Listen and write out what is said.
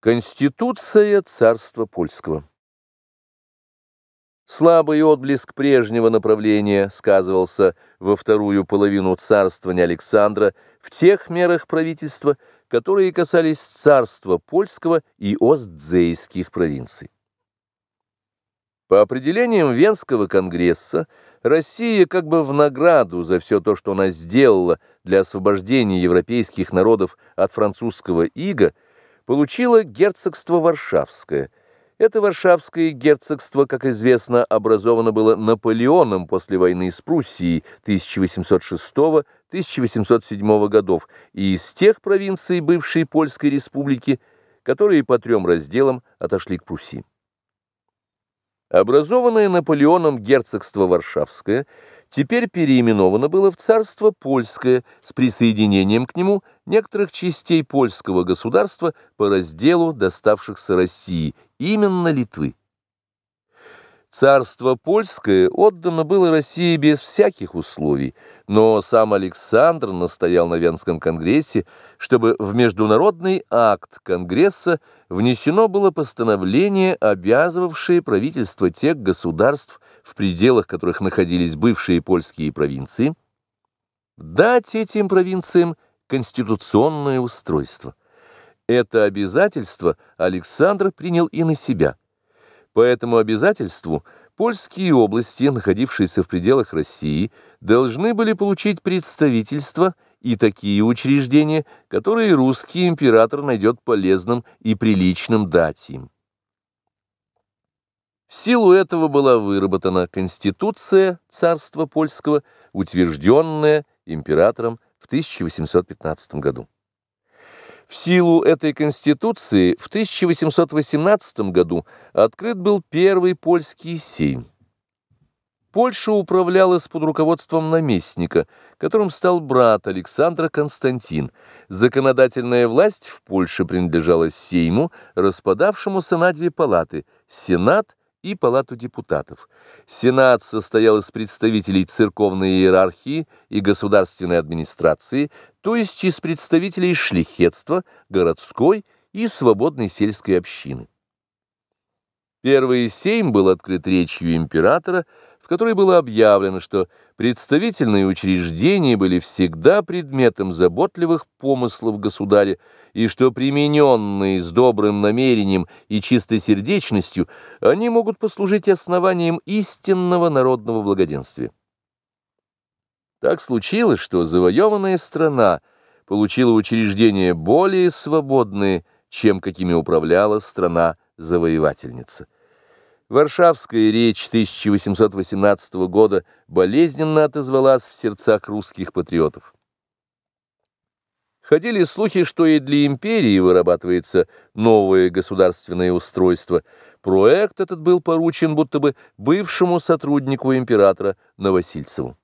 Конституция царства польского Слабый отблеск прежнего направления сказывался во вторую половину царствования Александра в тех мерах правительства, которые касались царства польского и остзейских провинций. По определениям Венского конгресса, Россия как бы в награду за все то, что она сделала для освобождения европейских народов от французского ига, получила герцогство Варшавское. Это Варшавское герцогство, как известно, образовано было Наполеоном после войны с Пруссией 1806-1807 годов и из тех провинций бывшей Польской республики, которые по трем разделам отошли к Пруссии. Образованное Наполеоном герцогство Варшавское теперь переименовано было в царство Польское с присоединением к нему некоторых частей польского государства по разделу доставшихся России, именно Литвы. Царство польское отдано было России без всяких условий, но сам Александр настоял на Венском конгрессе, чтобы в международный акт конгресса внесено было постановление, обязывавшее правительство тех государств, в пределах которых находились бывшие польские провинции, дать этим провинциям конституционное устройство. Это обязательство Александр принял и на себя – по этому обязательству польские области, находившиеся в пределах России, должны были получить представительство и такие учреждения, которые русский император найдет полезным и приличным дать им. Силу этого была выработана Конституция царства польского, утвержденная императором в 1815 году. В силу этой конституции в 1818 году открыт был первый польский сейм. Польша управлялась под руководством наместника, которым стал брат Александра Константин. Законодательная власть в Польше принадлежала Сейму, распадавшемуся на две палаты – Сенат и Палату депутатов. Сенат состоял из представителей церковной иерархии и государственной администрации, то есть из представителей шлихетства, городской и свободной сельской общины. Первый сейм был открыт речью императора, в которой было объявлено, что представительные учреждения были всегда предметом заботливых помыслов государя, и что примененные с добрым намерением и чистосердечностью, они могут послужить основанием истинного народного благоденствия. Так случилось, что завоеванная страна получила учреждения более свободные, чем какими управляла страна-завоевательница. Варшавская речь 1818 года болезненно отозвалась в сердцах русских патриотов. Ходили слухи, что и для империи вырабатывается новое государственное устройство. Проект этот был поручен будто бы бывшему сотруднику императора Новосильцеву.